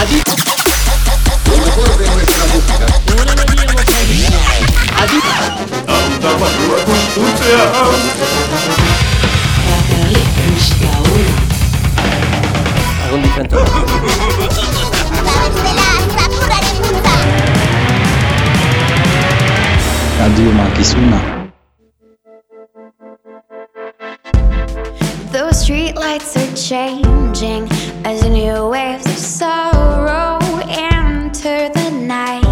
Adi Adi Andavadua kututea streetlights are changing as new waves of sorrow enter the night.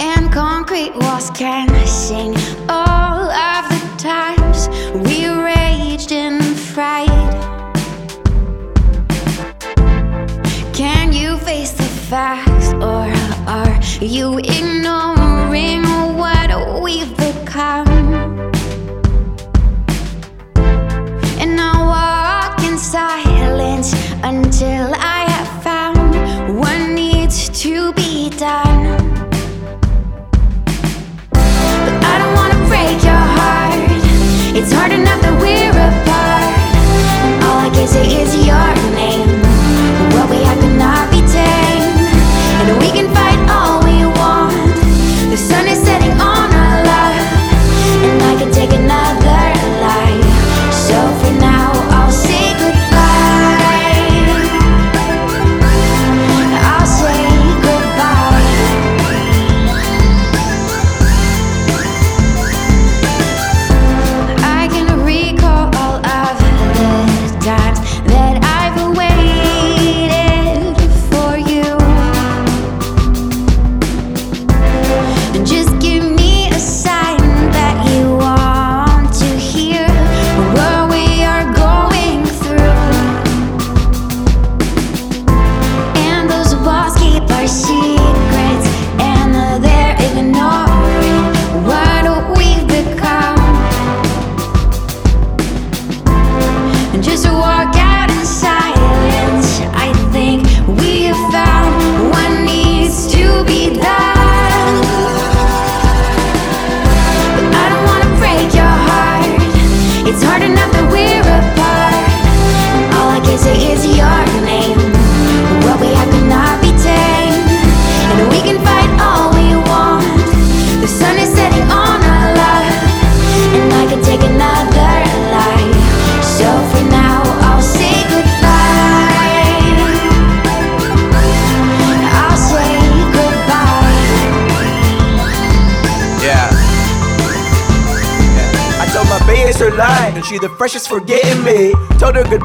And concrete walls can sing all of the times we raged in fright. Can you face the facts or are you ignoring what we've become? Until I have found what needs to be done. But I don't wanna break your heart. It's hard enough that we're apart. And all I can say is your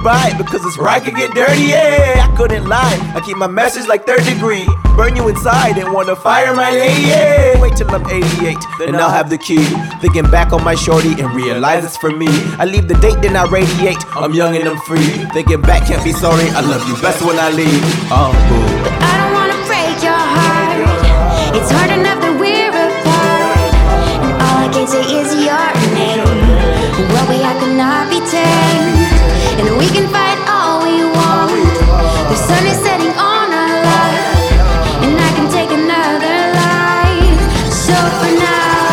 Because this ride could get dirty. Yeah, I couldn't lie. I keep my message like third degree. Burn you inside and wanna fire my lady. Yeah. Wait till I'm 88, then I'll have the key. Thinking back on my shorty and realize it's for me. I leave the date, then I radiate. I'm young and I'm free. Thinking back, can't be sorry. I love you best when I leave. Oh, boo. I don't wanna break your heart. It's hard enough that we're apart. And all I can say is your name. We can fight all we want. The sun is setting on our love. And I can take another life. So for now.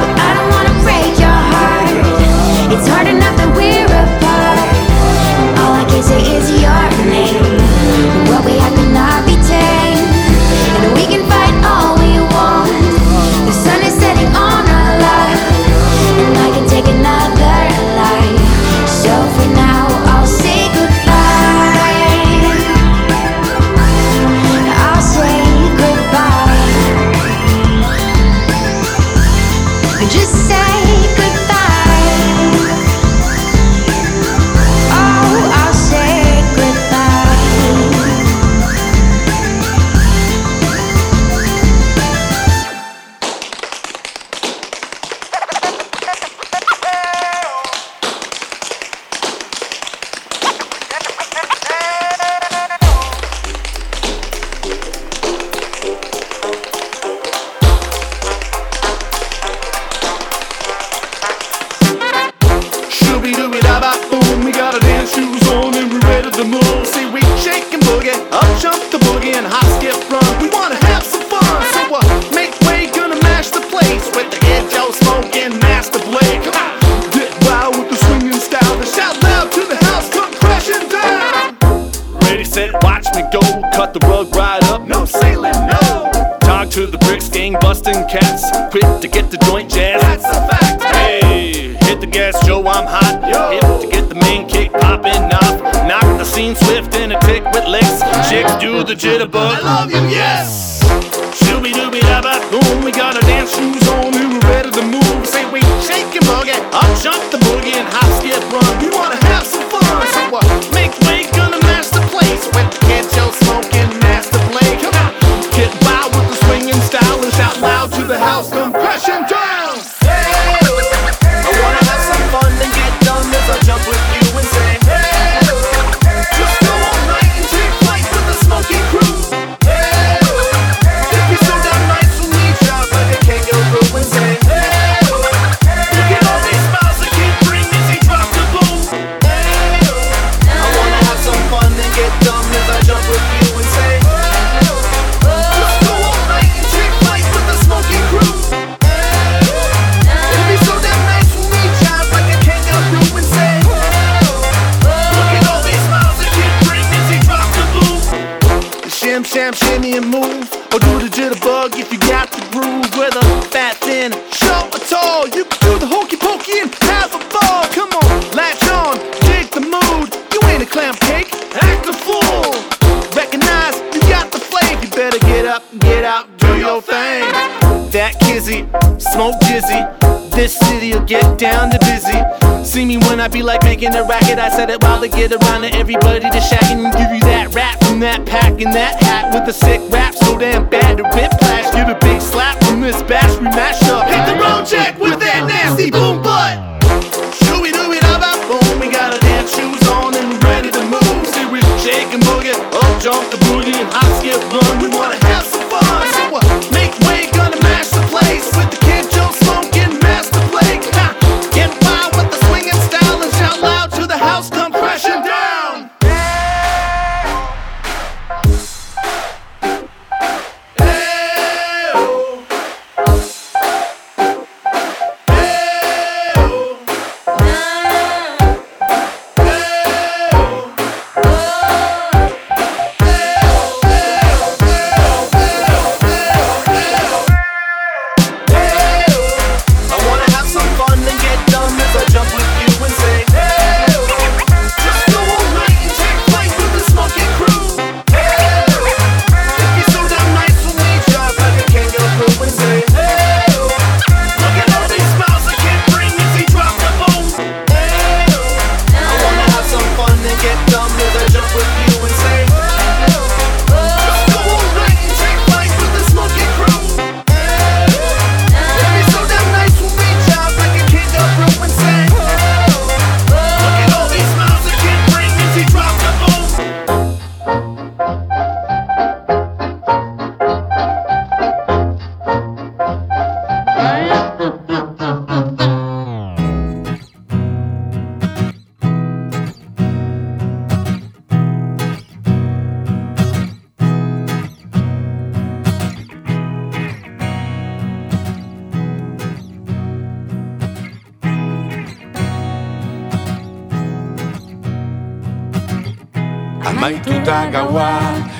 But I don't wanna break your heart. It's hard enough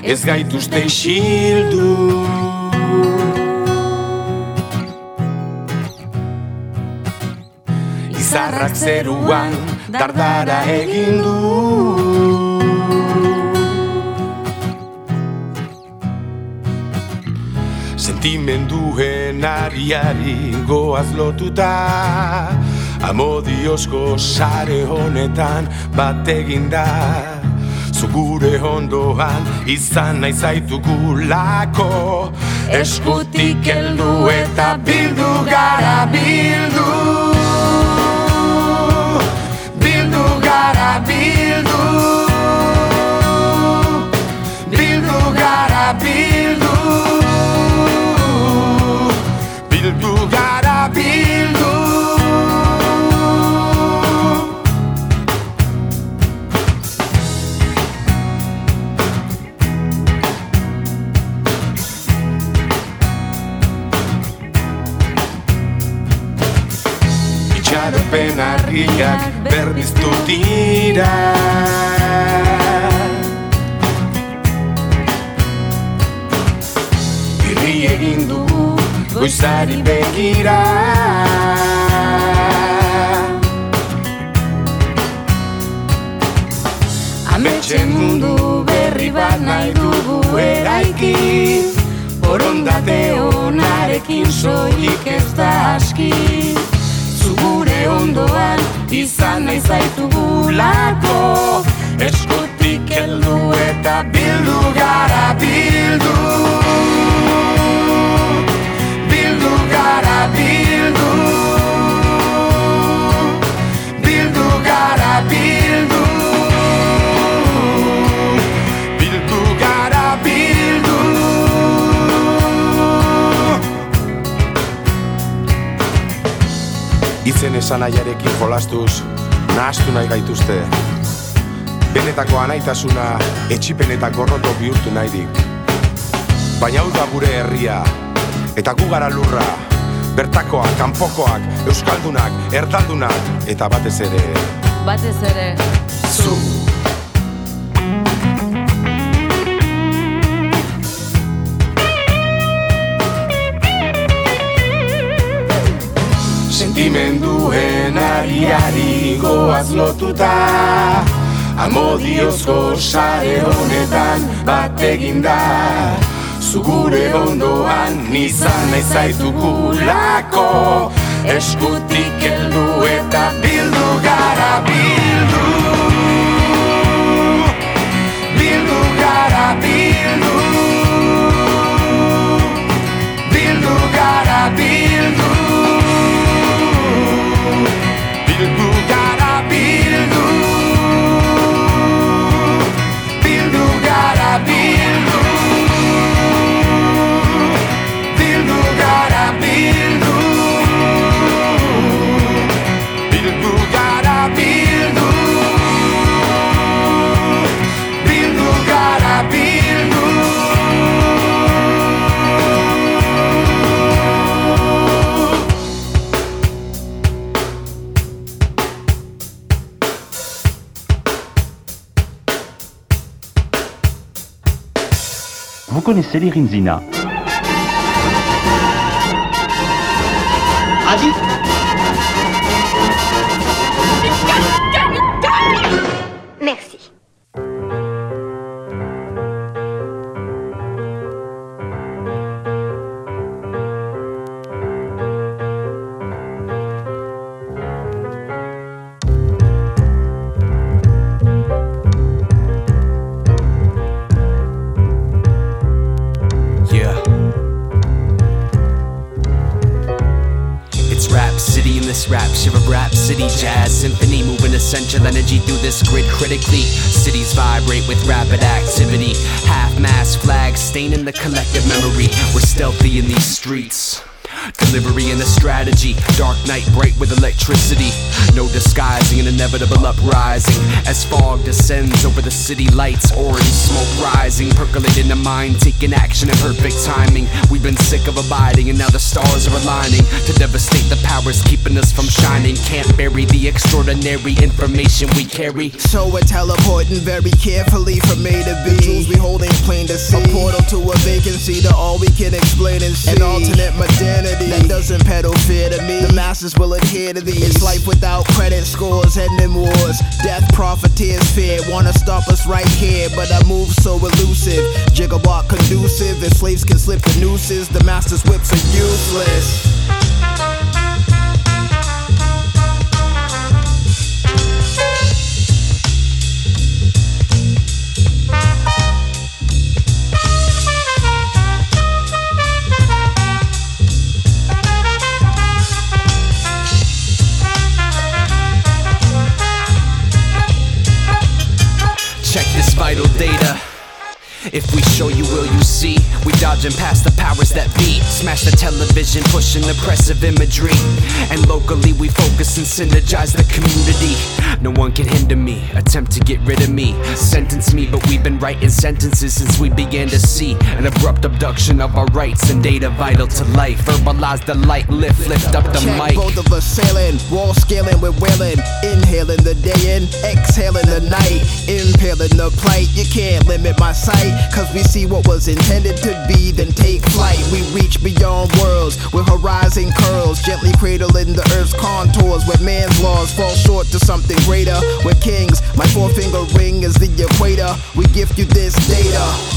ez gaituzte isildu. Izarrak zeruan dardara egin du. Sentimenduen ariari goaz lotuta Amodiozko sare honetan bat egin zugure ondoan izan nahi zaitu gulako eskutik heldu eta bildu gara bildu. Bildu gara bildu. Bildu gara bildu. ekarpen argiak berdiztu dira. Irri egin du goizari begira. Ametxen mundu berri bat nahi dugu eraiki Borondate onarekin soilik ez da askin Zugure ondoan izan nahi zaitugulako. Eskutik heldu eta bildu gara bildu. Bildu gara Bildu Izen esan nahiarekin jolastuz, nahastu nahi gaituzte. Benetako anaitasuna etxipen eta gorroto bihurtu nahi dik. Baina hau da gure herria, eta gu gara lurra, bertakoak, kanpokoak, euskaldunak, erdaldunak, eta batez ere, Batez ere, zu. Sentimenduen ariari goaz lotuta. Amodiozko sare honetan bat eginda Zugure ondoan nizan nahi zaitugulako. Eskutik heldu eta bildu gara Bildu connaissez les Rinzina this grid critically. Cities vibrate with rapid activity. Half mast flags staining the collective memory. We're stealthy in these streets Delivery and a strategy, dark night bright with electricity. No disguising an inevitable uprising as fog descends over the city lights, orange smoke rising, percolating the mind, taking action in perfect timing. We've been sick of abiding, and now the stars are aligning to devastate the powers keeping us from shining. Can't bury the extraordinary information we carry. So we're teleporting very carefully from A to B. The jewels we holding plain to see. A portal to a vacancy to all we can explain and see. An alternate modernity that doesn't peddle fear to me. The masses will adhere to these. It's life without credit scores, ending wars. Death, profiteers, fear. Wanna stop us right here, but I move so elusive. Gigawatt conducive, and slaves can slip the nooses. The master's whips are useless. Data. If we show you, will you see? We dodging past the powers that be. Smash the television, pushing oppressive imagery. And locally, we focus and synergize the community. No one can hinder me, attempt to get rid of me. Sentence me, but we've been writing sentences since we began to see an abrupt abduction of our rights and data vital to life. Verbalize the light, lift, lift up the Check mic. Both of us sailing, wall scaling, we're wailing. Inhaling the day in, exhaling the night. Impaling the plight, you can't limit my sight. Cause we see what was intended to be, then take flight. We reach beyond worlds with horizon curls, gently cradling the earth's contours. Where man's laws fall short to something greater. We're kings. My four finger ring is the equator. We gift you this data.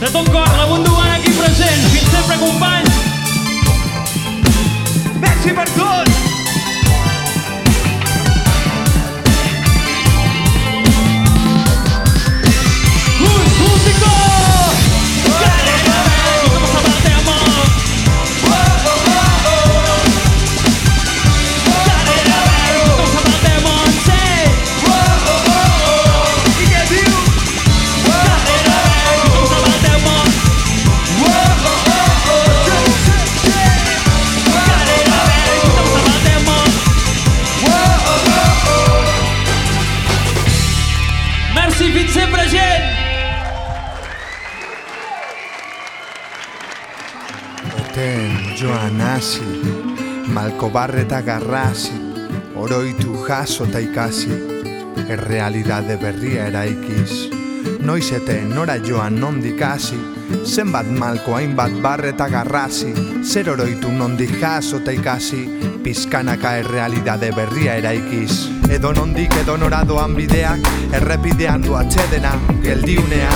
De tot cor, la Bunduana aquí present. Fins sempre, companys. Merci per tot. Malkobarre eta garrasi, oroitu jaso eta ikasi, errealidade berria eraikiz. Noiz eten nora joan nondik hasi, zenbat malko hainbat barre eta garrasi, zer oroitu nondik jaso eta ikasi, pizkanaka errealidade berria eraikiz. Edo nondik edo nora doan bideak, errepidean du atxedena, geldiunea,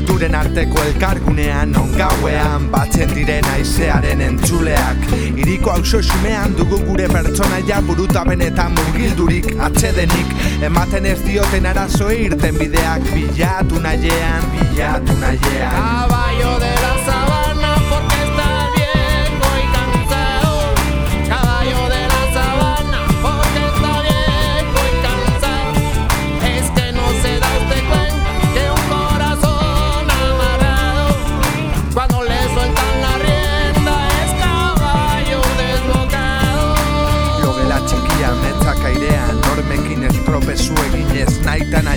kulturen arteko elkargunean, non gauean, batzen diren aizearen entzuleak. Iriko hauso xumean dugu gure pertsonaia buruta benetan murgildurik atxedenik, ematen ez dioten arazoe irten bideak, bilatu nahiean, bilatu nahiean. Caballo de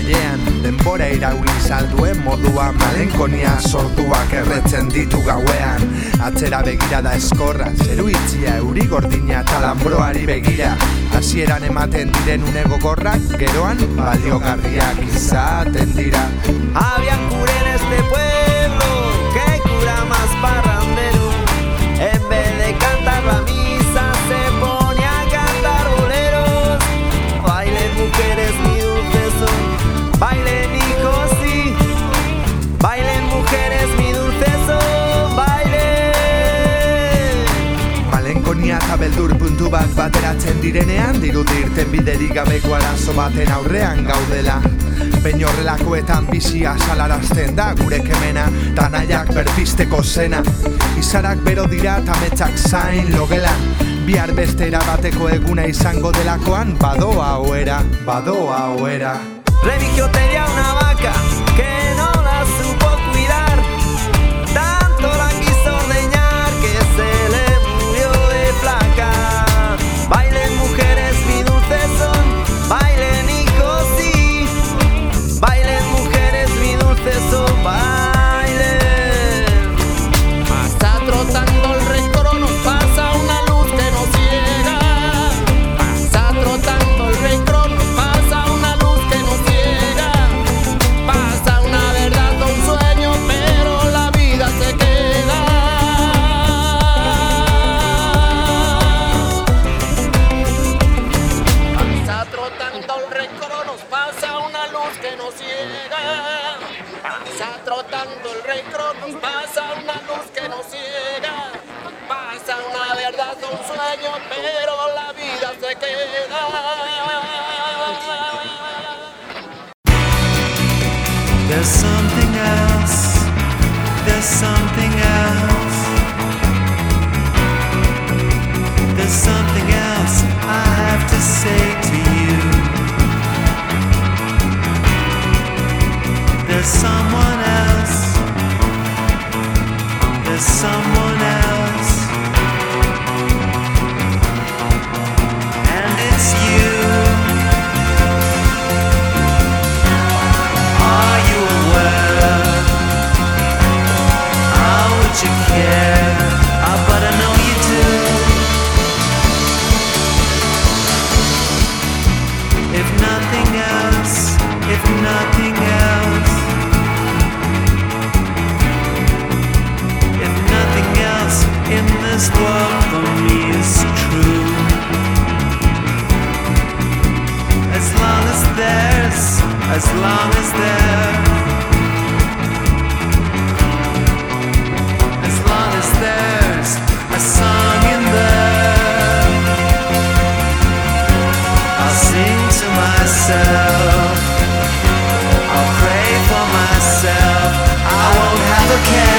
naita naiean Denbora irauli salduen modua malenkonia sortuak erretzen ditu gauean. Atzera begira da eskorra, zeru itzia, euri gordina eta lambroari begira. Hasieran ematen diren une gogorrak, geroan baliogarriak izaten dira. Había cura en este pueblo, beldur puntu bat bateratzen direnean Dirudi irten biderik gabeko arazo baten aurrean gaudela. Behin horrelakoetan bizia salarazten da gure kemena Ta nahiak berpisteko zena. Izarak bero dira eta metzak zain logelan Bihar beste erabateko eguna izango delakoan Badoa oera, badoa oera Remigio tenía una vaca que ciega. Pasa trotando el rey Cronos, pasa una luz que nos ciega. Pasa una verdad, un sueño, pero la vida se queda. There's something else. There's something someone else. There's someone else. for me is true. As long as there's, as long as as long as there's a song in I'll sing to myself. I'll pray for myself. I won't have a care.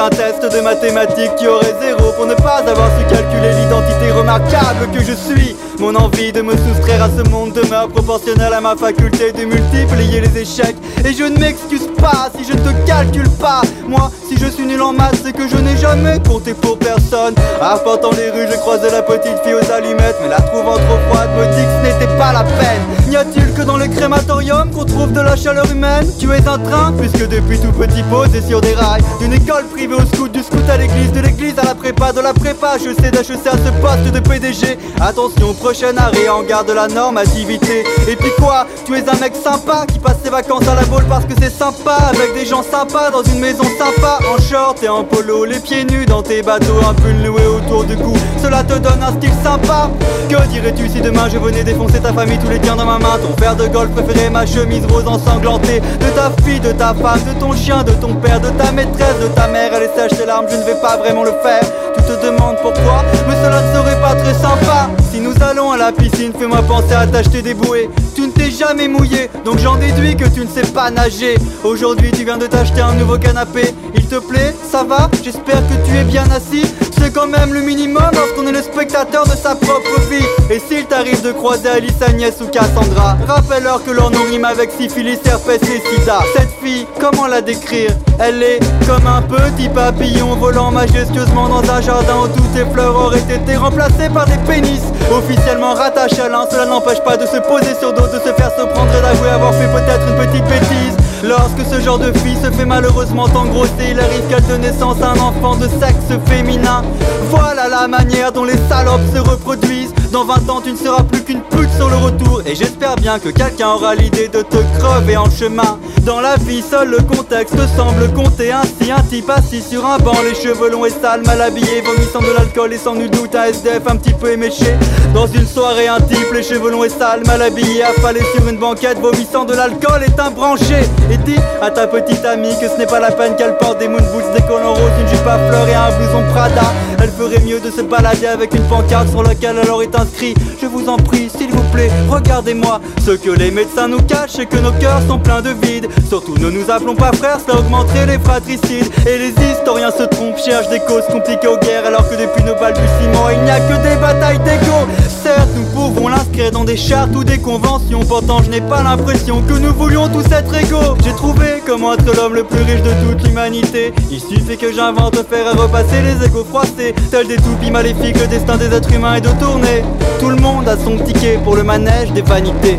Un test de mathématiques, tu aurais zéro pour ne pas avoir su calculer l'identité remarquable que je suis. Mon envie de me soustraire à ce monde demeure proportionnelle à ma faculté de multiplier les échecs. Et je ne m'excuse pas si je ne te calcule pas. Moi, si je suis nul en maths, c'est que je n'ai jamais compté pour personne. Arpentant les rues, je croisais la petite fille aux allumettes, mais la trouvant trop froide, me dit que ce n'était pas la peine. N'y a-t-il que dans le crématorium qu'on trouve de la chaleur humaine? Tu es un train, puisque depuis tout petit posé sur des rails. D'une école privée au scout, du scout à l'église, de l'église à la prépa, de la prépa, je sais d'HEC à ce poste de PDG. Attention, prochain arrêt en garde de la normativité. Et puis quoi Tu es un mec sympa qui passe ses vacances à la boule parce que c'est sympa, avec des gens sympas dans une maison sympa, en short et en polo, les pieds nus dans tes bateaux, un pull noué autour du cou. Cela te donne un style sympa. Que dirais-tu si demain je venais défoncer ta famille, tous les tiens dans ma main, ton père de golf préféré, ma chemise rose ensanglantée, de ta fille, de ta femme, de ton chien, de ton père, de ta maîtresse, de ta mère, elle sèche tes larmes, je ne vais pas vraiment le faire. Tu te demandes pourquoi, mais cela ne serait pas très sympa. Si nous allons à la piscine, fais-moi penser à t'acheter des bouées. Tu ne t'es jamais mouillé, donc j'en déduis que tu ne sais pas nager. Aujourd'hui, tu viens de t'acheter un nouveau canapé. Il te plaît Ça va J'espère que tu es bien assis. C'est quand même le minimum lorsqu'on est le spectateur de sa propre vie. Et s'il t'arrive de croiser Alice, Agnès ou Cassandra, rappelle-leur que leur nom rime avec syphilis, herpès et sida. Cette fille, comment la décrire? Elle est comme un petit papillon volant majestueusement dans un jardin où toutes tes fleurs auraient été remplacées par des pénis. Officiellement rattachés à l'un, cela n'empêche pas de se poser sur d'autres, de se faire se prendre et d'avouer avoir fait peut-être une petite bêtise. Lorsque ce genre de fille se fait malheureusement engrosser, il arrive qu'elle donne naissance à un enfant de sexe féminin. Voilà la manière dont les salopes se reproduisent. Dans 20 ans, tu ne seras plus qu'une pute sur le retour. Et j'espère bien que quelqu'un aura l'idée de te crever en chemin. Dans la vie, seul le contexte semble compter ainsi. Un type assis sur un banc, les cheveux longs et sales, mal habillé, vomissant de l'alcool et sans nul doute un SDF un petit peu éméché. Dans une soirée, un type, les cheveux longs et sales, mal habillé, affalé sur une banquette, vomissant de l'alcool est un branché. Et dis à ta petite amie que ce n'est pas la peine qu'elle porte des moon boots, des collants roses, une jupe à fleurs et un blouson Prada. Elle ferait mieux de se balader avec une pancarte sur laquelle elle aurait inscrit Je vous en prie, s'il vous plaît, regardez-moi. Ce que les médecins nous cachent, c'est que nos cœurs sont pleins de vide. Surtout ne nous appelons pas frères, cela augmenterait les fratricides. Et les historiens se trompent, cherchent des causes compliquées aux guerres, alors que depuis nos balbutiements, il n'y a que des batailles d'ego. Certes, nous pouvons l'inscrire dans des chartes ou des conventions. Pourtant, je n'ai pas l'impression que nous voulions tous être égaux. J'ai trouvé comment être l'homme le plus riche de toute l'humanité. Il suffit que j'invente faire repasser les égaux froissés. Tels des toupies maléfiques, le destin des êtres humains est de tourner. Tout le monde a son ticket pour le manège des vanités.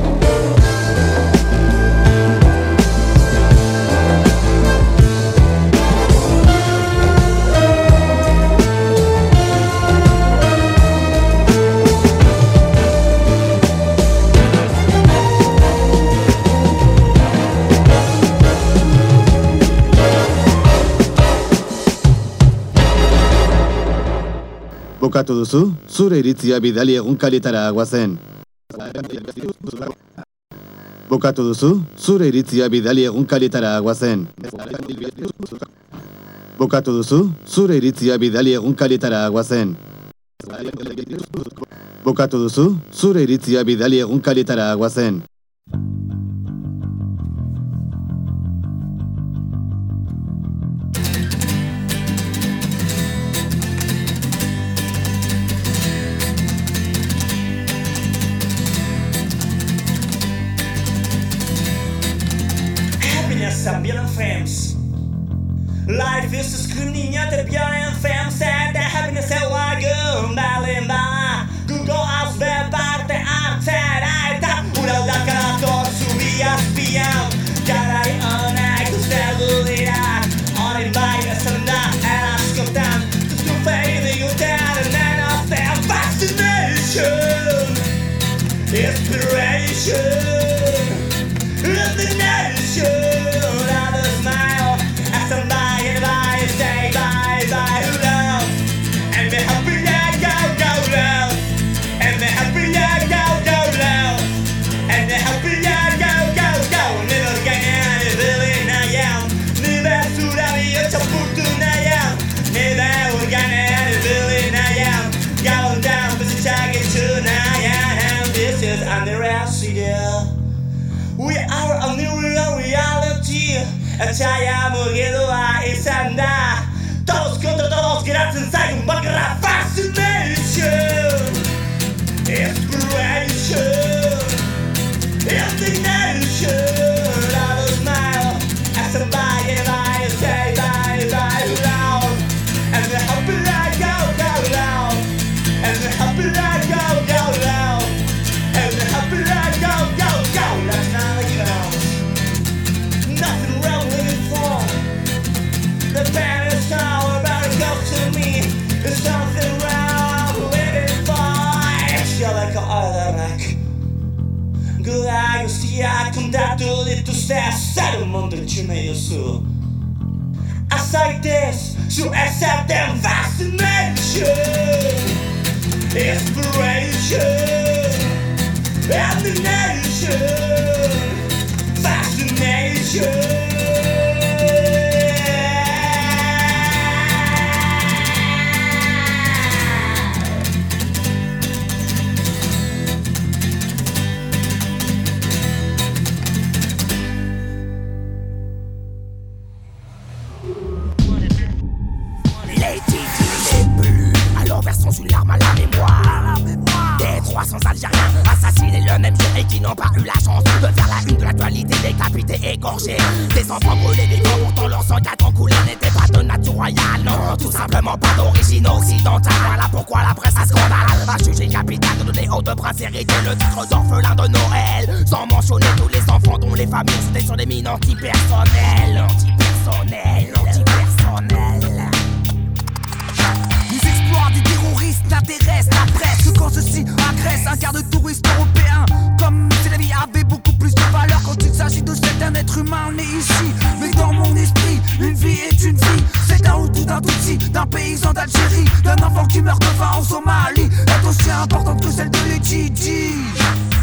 Bukatu duzu, zure iritzia bidali egunkarietara guazen. Bukatu duzu, zure iritzia bidali egunkarietara guazen. Bukatu duzu, zure iritzia bidali egunkarietara guazen. Bokatu duzu, zure iritzia bidali egunkaritara guazen. るもんで地名予想浅いです So accept them fascination Inspiration. Emanation Fascination. 300 Algériens assassinés le même jour Et qui n'ont pas eu la chance de faire la une de l'actualité Décapités, égorgés Des enfants brûlés vivants Pourtant leur sang tant coulé n'était pas de nature royale Non, tout simplement pas d'origine occidentale. Voilà pourquoi la presse a scandale. A jugé capital de donner haute prince hérité Le titre d'orphelin de Noël. Sans mentionner tous les enfants dont les familles C'était sur des mines Antipersonnelles, antipersonnelles n'intéressent la presse que quand ceux-ci agressent un quart de touristes européens. Comme si la vie avait beaucoup plus de valeur quand il s'agit de celle d'un être humain né ici. Mais dans mon esprit, une vie est une vie. C'est un Hutu, d'un Tutsi, d'un paysan d'Algérie, d'un enfant qui meurt de faim en Somalie. Est aussi importante que celle de Lady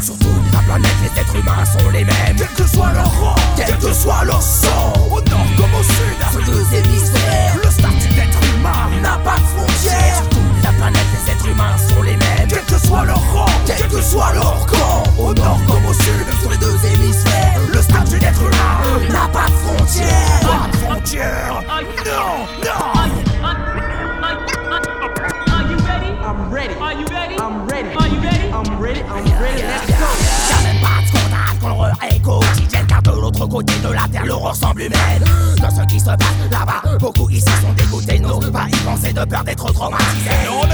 Sur toute la planète, les êtres humains sont les mêmes. Quel que soit leur rang, quel que soit leur sang. Au nord comme au sud, sur deux hémisphères, le statut d'être humain n'a pas de frontières. Planète, les êtres humains sont les mêmes. Quel que soit leur rang, quel que soit leur camp. Au nord comme au sud, sur les deux hémisphères, le statut d'être humain n'a pas de frontières. Pas de frontières. Non, non. I'm ready. Are you ready? I'm ready. Are you ready? I'm ready. I'm ready. Let's go. Même pas de scandale quand l'horreur est quotidienne Car de l'autre côté de la terre l'horreur semble humaine De ce qui se passe là-bas Beaucoup ici sont dégoûtés N'osent pas y penser de peur d'être traumatisés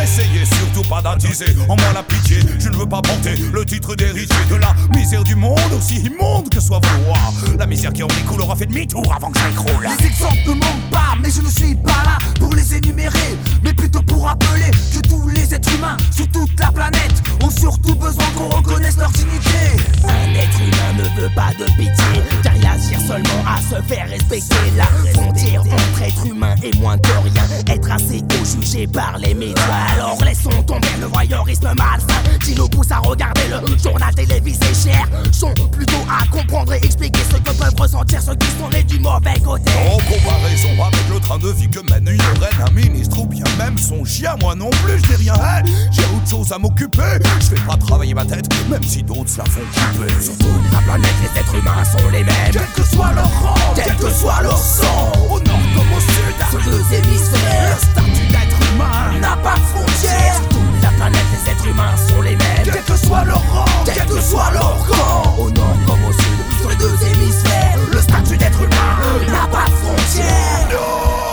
Essayait surtout pas d'attiser en moi la pitié Je ne veux pas porter le titre d'héritier de la misère du monde Aussi immonde que soit vouloir La misère qui en découle aura fait demi-tour avant que ça écroule Les exemples ne manquent pas, mais je ne suis pas là pour les énumérer, mais plutôt pour rappeler que tous les êtres humains sur toute la planète ont surtout besoin qu'on reconnaisse leur dignité. Un être humain ne veut pas de pitié Car il aspire seulement doit se faire respecter la frontière entre être humain et moins que rien. Être assez haut jugé par les médias. Alors laissons tomber le voyeurisme malsain qui nous pousse à regarder le journal télévisé cher. Sont plutôt à comprendre et expliquer ce que peuvent ressentir ceux qui sont nés du mauvais côté. En comparaison avec le train de vie que mène une reine, un ministre ou bien même son chien, moi non plus, je n'ai rien. Hey, J'ai autre chose à m'occuper. Je fais pas travailler ma tête, même si d'autres la font couper. Sur toute la planète, les êtres humains sont les mêmes. Quel que soit leur rang, Quel que soit leur sang. au nord au sud, Sur deux hémisphères, le statut d'être humain n'a pas de frontières. Sur toute la planète, les êtres humains sont les mêmes. Quel que soit leur rang, Quel que soit leur camp, au nord comme au sud, sur les deux hémisphères, le statut d'être humain n'a pas de frontières.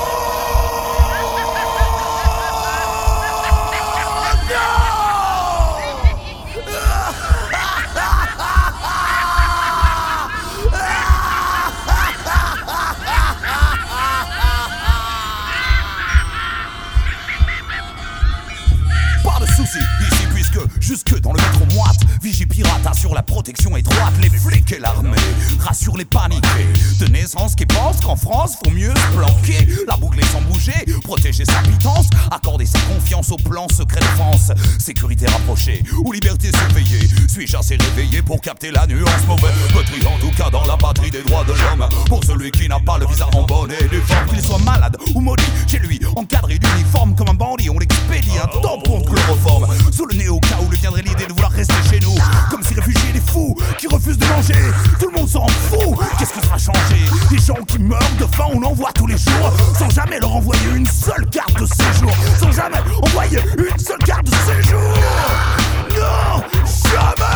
Jusque dans le métro moite Vigie pirate assure la protection étroite Les flics et l'armée rassurent les paniqués. De naissance qui pensent qu'en France faut mieux se planquer. La boucler sans bouger, protéger sa pitance Accorder sa confiance au plan secret de France Sécurité rapprochée ou liberté surveillée. Suis-je assez réveillé pour capter la nuance mauvaise? Petit en tout cas dans la patrie des droits de l'homme. Pour celui qui n'a pas le visa en bonne et due Qu'il soit malade ou maudit Chez lui encadré d'uniforme comme un bandit On l'expédie un tampon de chloroforme Sous le nez au cas où lui viendrait l'idée de vouloir rester chez nous. Comme si réfugiés des fous qui refusent de manger. Tout le monde s'en fout. Qu'est-ce qui sera changé? Des gens qui meurent de faim on en voit tous les jours. Sans jamais leur envoyer une seule carte de séjour. Sans jamais envoyer une seule carte de séjour. Non Jamais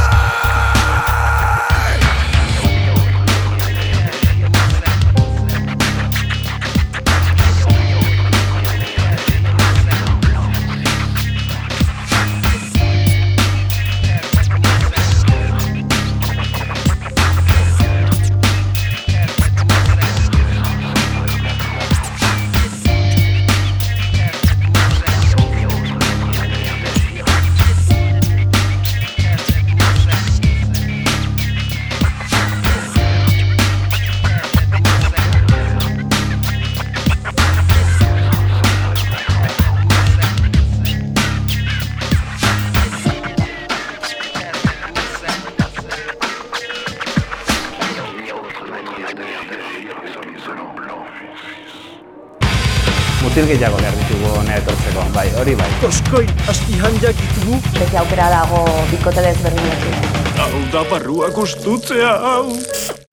gehiago behar ditugu hona etortzeko, bai, hori bai. Koskoi, asti handiak ditugu. Beti aukera dago bikote desberdinekin. Hau da barruak ustutzea, hau.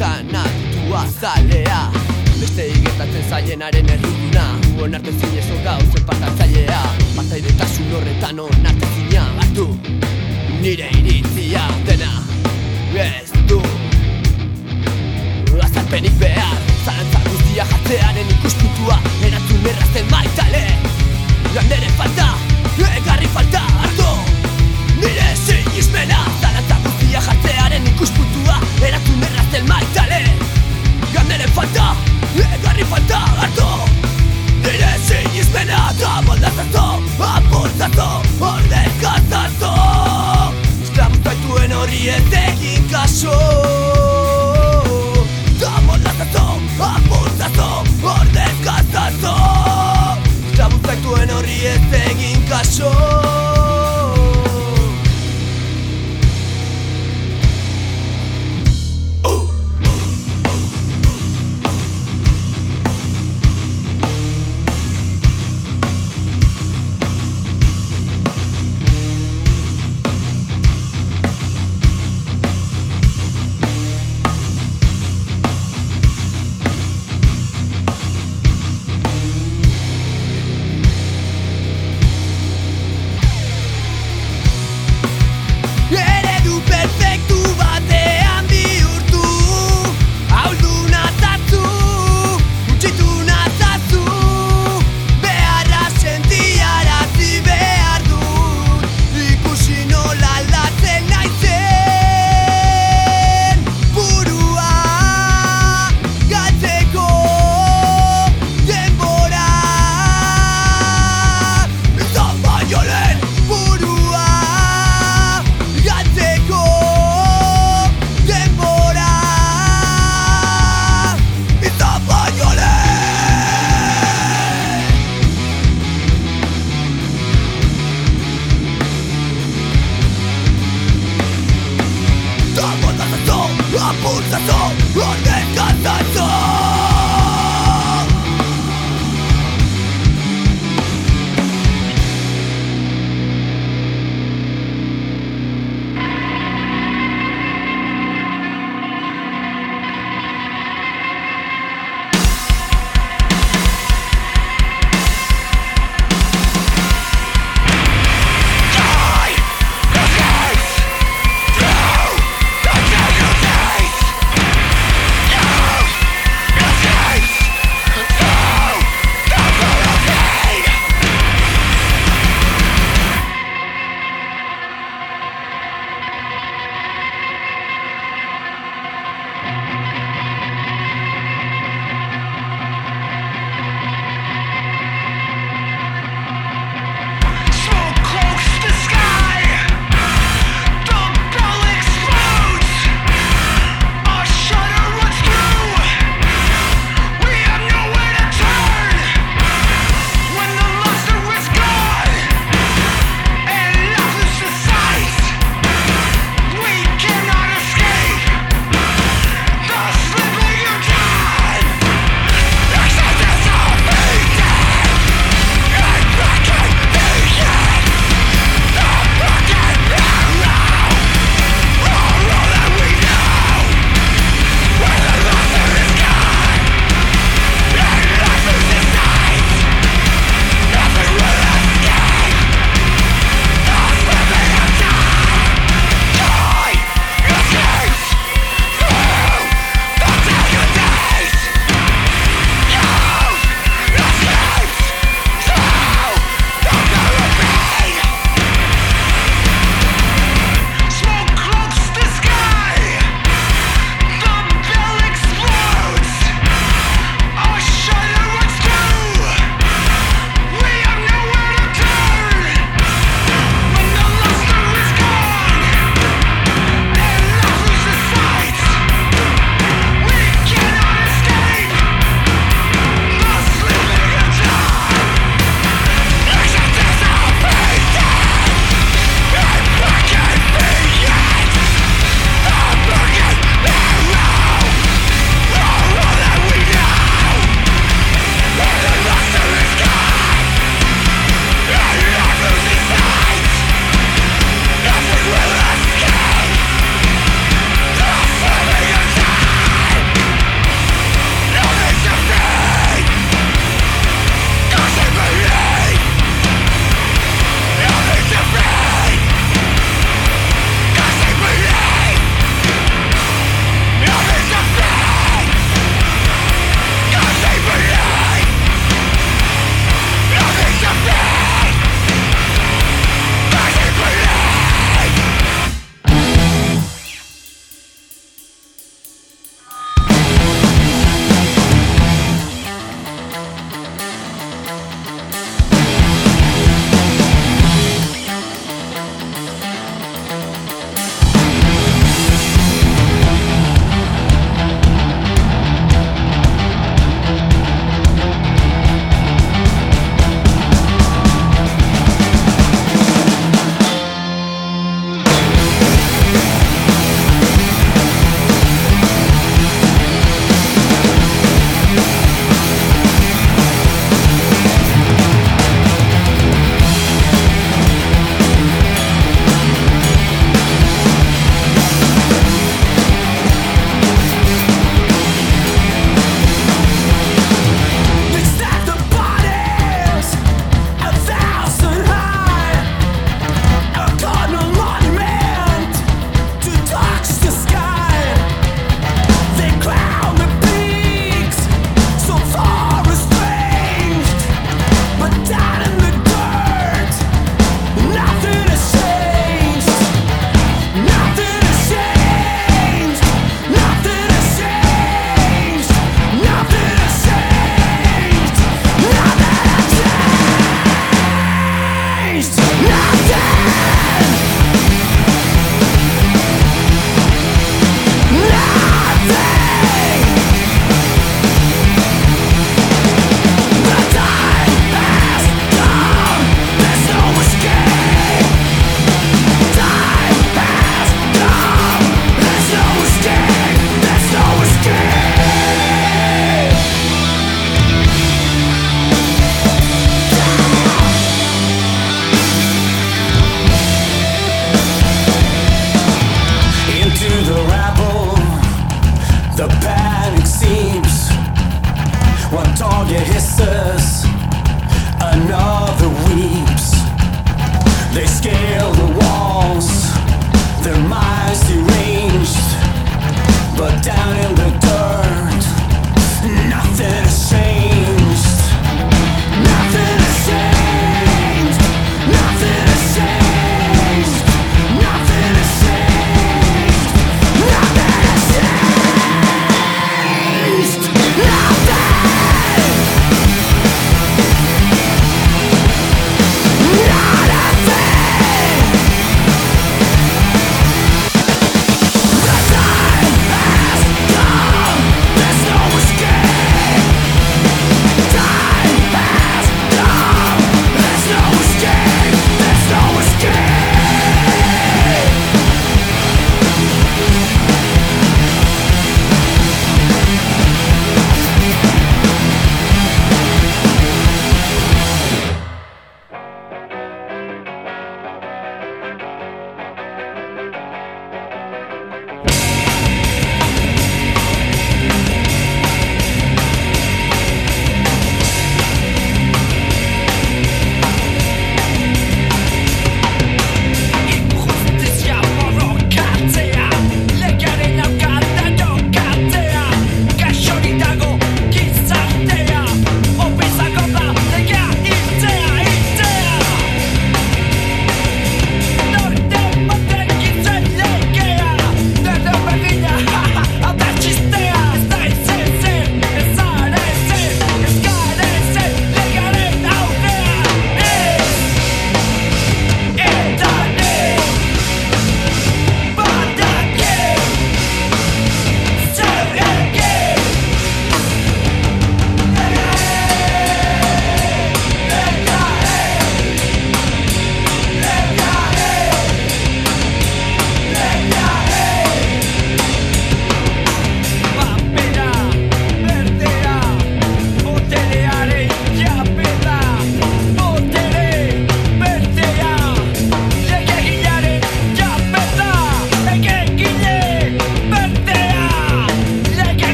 Motaskotariko gauzetan aditu azalea Beste gertatzen zaienaren erruduna. Onarte zinezo gauzen partatzailea Partaidetasun horretan onarte zina hartu. Nire iritzia dena Ez du. Azalpenik behar Zalantza guztia jatzearen ikuspuntua. Erantzun errazten maitale Ganderen falta, egarri falta hartu. Nire sinismena Zalantza guztia jatzearen ikuspuntua. Erantzun del maitale Gandere falta Egarri falta gartu Nire zin izmena Eta moldazazto Apurtazto Ordezkazazto Esklamuz baituen horri egin kaso Eta moldazazto Apurtazto Ordezkazazto Esklamuz baituen horri ez egin kaso